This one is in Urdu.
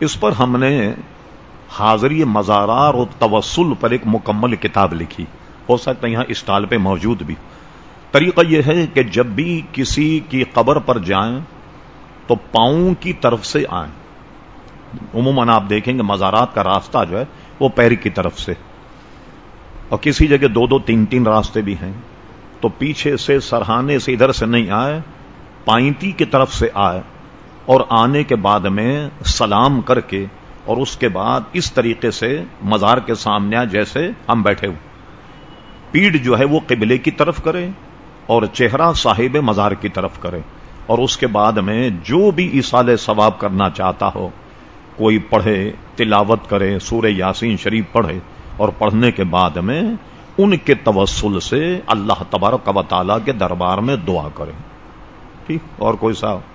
اس پر ہم نے حاضری مزارار اور توسل پر ایک مکمل کتاب لکھی۔ ہو سکتا ہے یہاں اسٹال پہ موجود بھی۔ طریقہ یہ ہے کہ جب بھی کسی کی قبر پر جائیں تو پاؤں کی طرف سے آئیں۔ عموماً آپ دیکھیں گے مزارات کا راستہ جو ہے وہ پیر کی طرف سے۔ اور کسی جگہ دو دو تین تین راستے بھی ہیں۔ تو پیچھے سے سرہانے سے ادھر سے نہیں آئے، پائنتی کی طرف سے آئے۔ اور آنے کے بعد میں سلام کر کے اور اس کے بعد اس طریقے سے مزار کے سامنے جیسے ہم بیٹھے ہوئے پیڑ جو ہے وہ قبلے کی طرف کرے اور چہرہ صاحب مزار کی طرف کرے اور اس کے بعد میں جو بھی اصال ثواب کرنا چاہتا ہو، کوئی پڑھے، تلاوت کرے، سورہ یاسین شریف پڑھے اور پڑھنے کے بعد میں ان کے توسل سے اللہ تبارک و تعالیٰ کے دربار میں دعا کرے۔ ٹھیک؟ اور کوئی صاحب؟